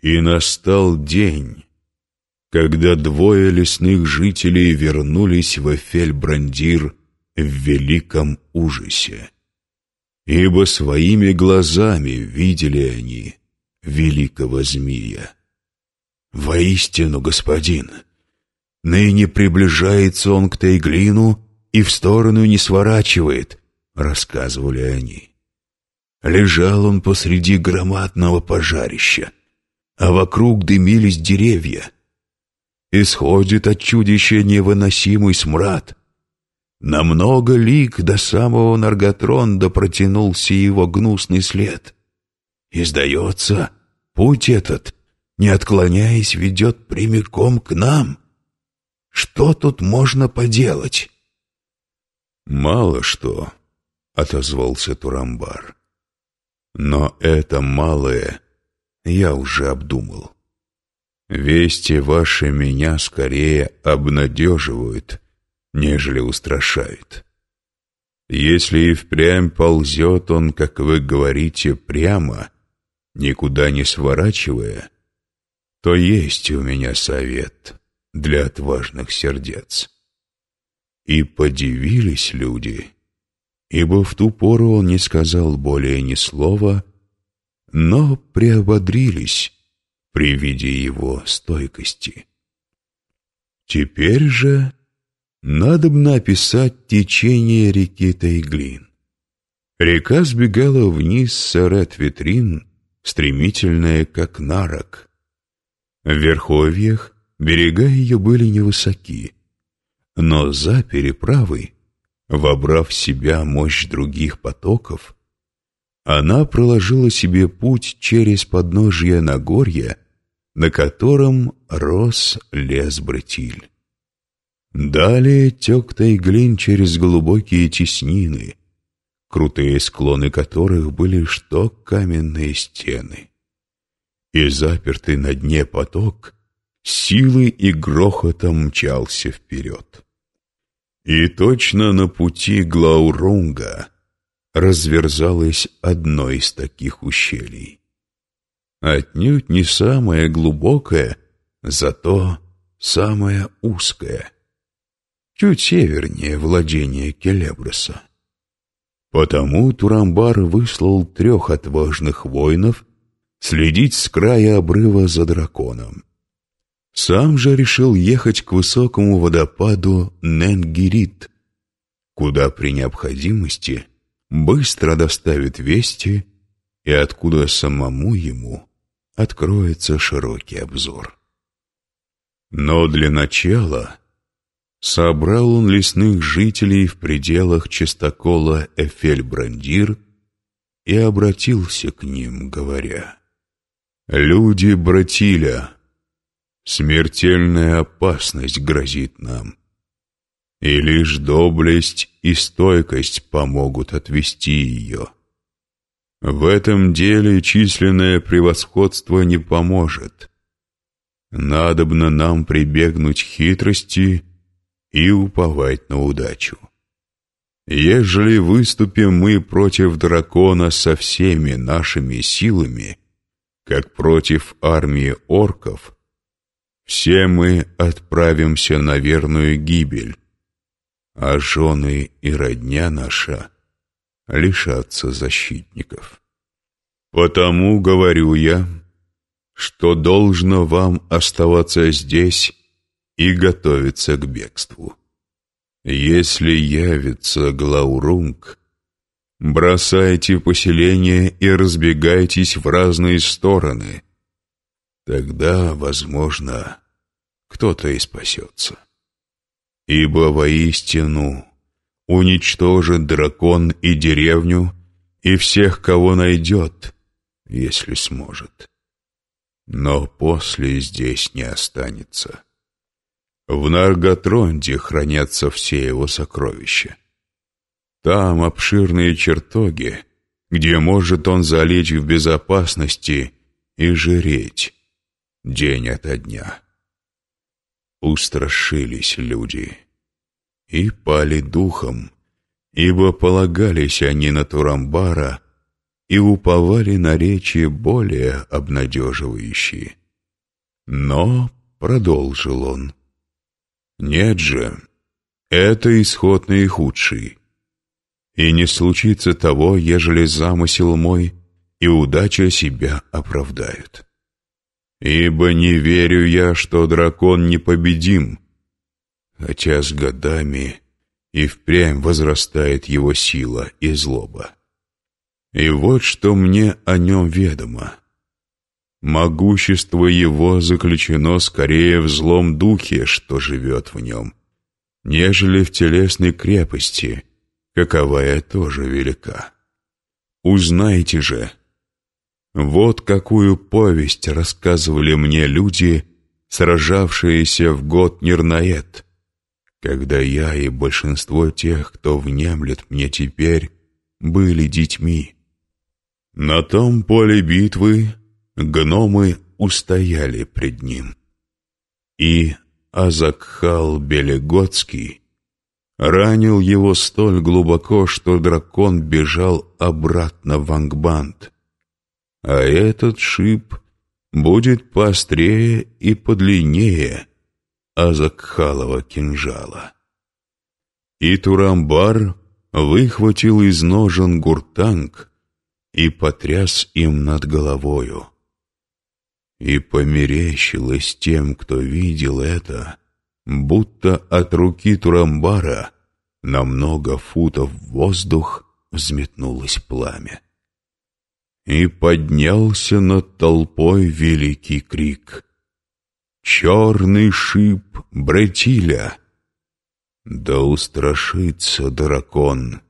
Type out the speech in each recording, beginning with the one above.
И настал день, когда двое лесных жителей вернулись в Эфель-Брандир в великом ужасе. Ибо своими глазами видели они великого змея. «Воистину, господин, ныне приближается он к Тайглину и в сторону не сворачивает», — рассказывали они. Лежал он посреди громадного пожарища, а вокруг дымились деревья. Исходит от чудища невыносимый смрад. На много лик до самого Нарготронда протянулся его гнусный след. И, сдается, путь этот, не отклоняясь, ведет прямиком к нам. Что тут можно поделать? «Мало что», — отозвался Турамбар. «Но это малое я уже обдумал. Вести ваши меня скорее обнадеживают, нежели устрашают. Если и впрямь ползет он, как вы говорите, прямо, никуда не сворачивая, то есть у меня совет для отважных сердец. И подивились люди, ибо в ту пору он не сказал более ни слова, но приободрились при виде его стойкости. Теперь же надобно описать течение реки Тайглин. Река сбегала вниз с Сарет-Витрин, стремительная, как нарок. В верховьях берега ее были невысоки, но за переправой, вобрав в себя мощь других потоков, она проложила себе путь через подножье Нагорья, на котором рос лес Братиль. Далее тек Тайглин через глубокие теснины, крутые склоны которых были что каменные стены. И запертый на дне поток силой и грохотом мчался вперед. И точно на пути Глаурунга разверзалось одно из таких ущелий. Отнюдь не самое глубокое, зато самое узкое, чуть севернее владения Келеброса. Потому Турамбар выслал трех отважных воинов следить с края обрыва за драконом. Сам же решил ехать к высокому водопаду Ненгирит, куда при необходимости – быстро доставит вести и откуда самому ему откроется широкий обзор. Но для начала собрал он лесных жителей в пределах чистокола Эфель-Брандир и обратился к ним, говоря, «Люди Братиля, смертельная опасность грозит нам и лишь доблесть и стойкость помогут отвести ее. В этом деле численное превосходство не поможет. Надобно нам прибегнуть к хитрости и уповать на удачу. Ежели выступим мы против дракона со всеми нашими силами, как против армии орков, все мы отправимся на верную гибель, а жены и родня наша лишатся защитников. Потому говорю я, что должно вам оставаться здесь и готовиться к бегству. Если явится Глаурунг, бросайте поселение и разбегайтесь в разные стороны. Тогда, возможно, кто-то и спасется. Ибо воистину уничтожит дракон и деревню, и всех, кого найдет, если сможет. Но после здесь не останется. В Нарготронде хранятся все его сокровища. Там обширные чертоги, где может он залечь в безопасности и жреть день ото дня устрашились люди и пали духом, ибо полагались они на Турамбара и уповали на речи более обнадеживающие. Но, — продолжил он, — нет же, это исход наихудший. И не случится того, ежели замысел мой и удача себя оправдают. Ибо не верю я, что дракон непобедим, хотя с годами и впрямь возрастает его сила и злоба. И вот что мне о нем ведомо. Могущество его заключено скорее в злом духе, что живет в нем, нежели в телесной крепости, каковая тоже велика. Узнайте же, вот какую повесть рассказывали мне люди, сражавшиеся в год Нирнаэт, когда я и большинство тех, кто внемлет мне теперь, были детьми. На том поле битвы гномы устояли пред ним. И Азакхал Белегодский ранил его столь глубоко, что дракон бежал обратно в Ангбанд. А этот шип будет поострее и подлиннее Азакхалова кинжала. И Турамбар выхватил из ножен гуртанг и потряс им над головою. И померещилось тем, кто видел это, будто от руки Турамбара на много футов в воздух взметнулось пламя. И поднялся над толпой великий крик. «Черный шип Бретиля!» Да устрашится дракон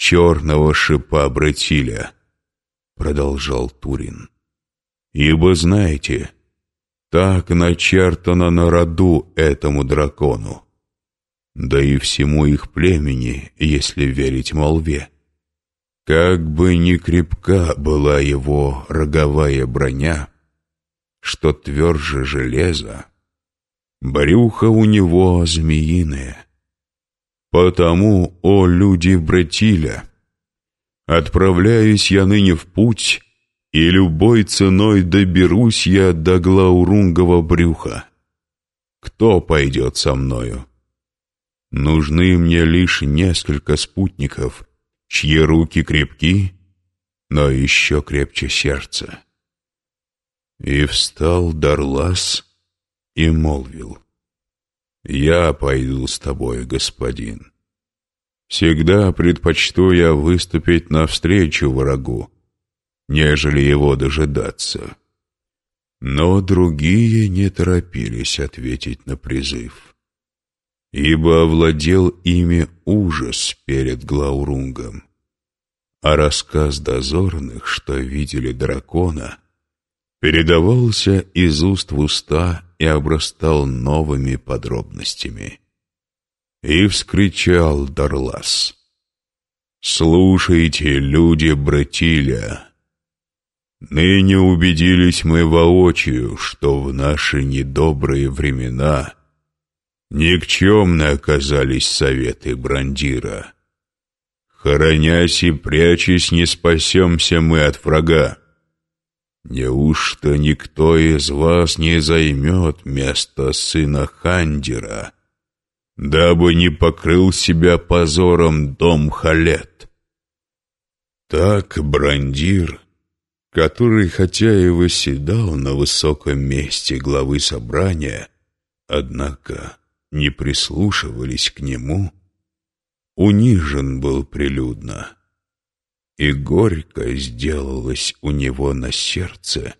черного шипа Бретиля, продолжал Турин. Ибо знаете, так начертано на роду этому дракону, да и всему их племени, если верить молве. Как бы ни крепка была его роговая броня, что тверже железа, брюхо у него змеиное. Потому, о люди Братиля, отправляюсь я ныне в путь, и любой ценой доберусь я до Глаурунгового брюха. Кто пойдет со мною? Нужны мне лишь несколько спутников, чьи руки крепки, но еще крепче сердце. И встал Дарлас и молвил, «Я пойду с тобой, господин. Всегда предпочту я выступить навстречу врагу, нежели его дожидаться. Но другие не торопились ответить на призыв, ибо овладел ими ужас перед Глаурунгом. А рассказ дозорных, что видели дракона, передавался из уст в уста и обрастал новыми подробностями. И вскричал Дарлас. «Слушайте, люди Братиля!» Ныне убедились мы воочию, что в наши недобрые времена никчемны оказались советы Брандира. Хоронясь и прячась, не спасемся мы от врага. Неужто никто из вас не займет место сына Хандира, дабы не покрыл себя позором дом Халет? Так Брандир который, хотя и восседал на высоком месте главы собрания, однако не прислушивались к нему, унижен был прилюдно, и горько сделалось у него на сердце,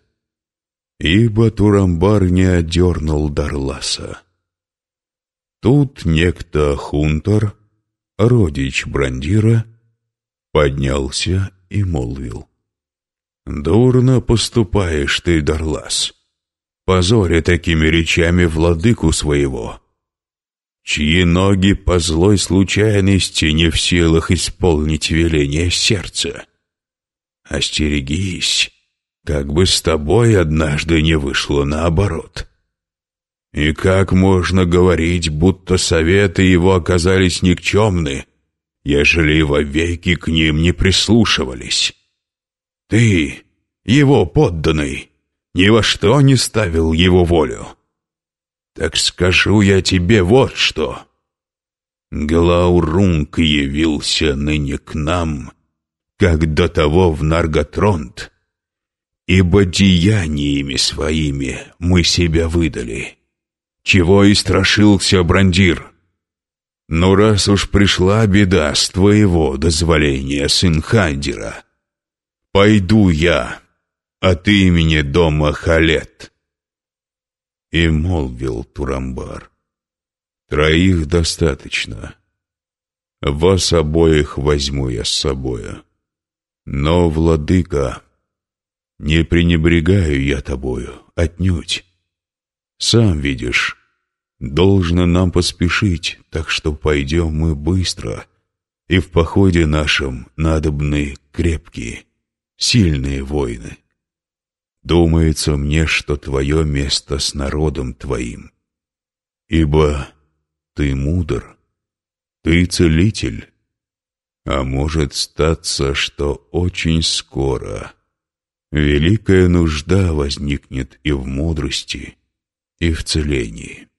ибо Турамбар не одернул Дарласа. Тут некто Хунтер, родич Брандира, поднялся и молвил. «Дурно поступаешь ты, Дарлас, позоря такими речами владыку своего, чьи ноги по злой случайности не в силах исполнить веление сердца. Остерегись, как бы с тобой однажды не вышло наоборот». И как можно говорить, будто советы его оказались никчемны, ежели вовеки к ним не прислушивались? Ты, его подданный, ни во что не ставил его волю. Так скажу я тебе вот что. Глаурунг явился ныне к нам, как до того в Нарготронт, ибо деяниями своими мы себя выдали, чего и страшился Брандир. Но раз уж пришла беда с твоего дозволения, сын Хандира, пойду я от имени дома Халет. И молвил Турамбар, троих достаточно. Вас обоих возьму я с собою. Но, владыка, не пренебрегаю я тобою, отнюдь. Сам видишь, Должно нам поспешить, так что пойдем мы быстро, и в походе нашем надобны крепкие, сильные воины. Думается мне, что твое место с народом твоим, ибо ты мудр, ты целитель, а может статься, что очень скоро великая нужда возникнет и в мудрости, и в целении.